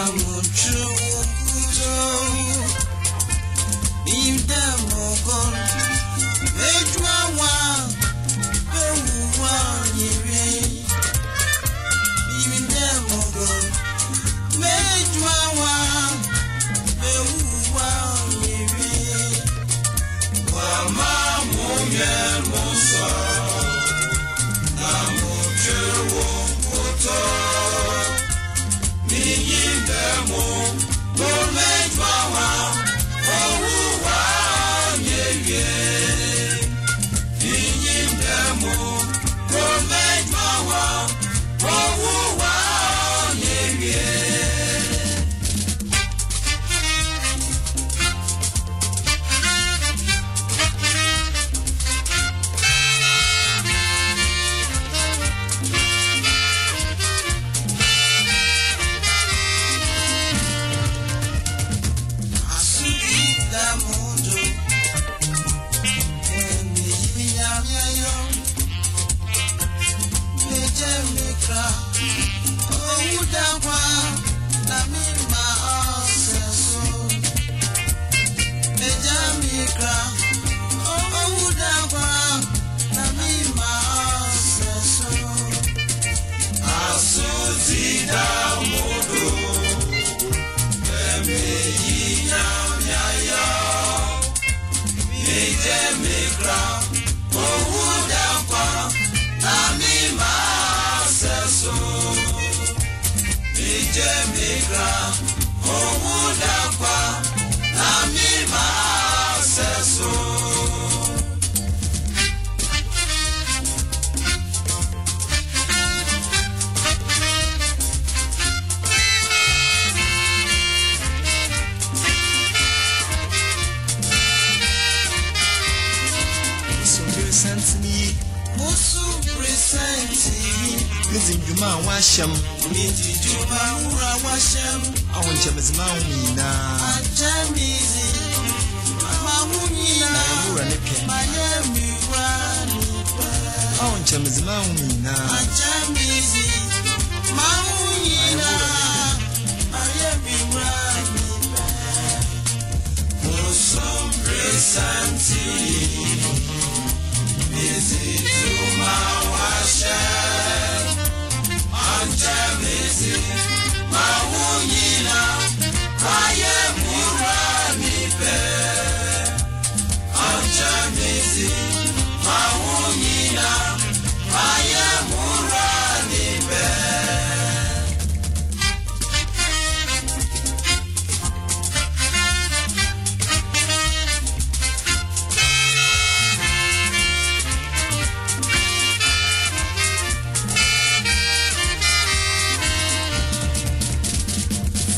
na mutu kuzo bimde mogon Niyindemo, Sundere santini Musu presenti, Mizi ndwuma a wahyɛm miti juma wura washem, ahonkyɛmezema wo nyinaa ajamizi, mamunyina, wura ne pɛ mayemi wani ahonkyɛmezema wo nyinaa Ajamizi,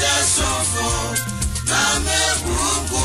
Sese sofo Nami buku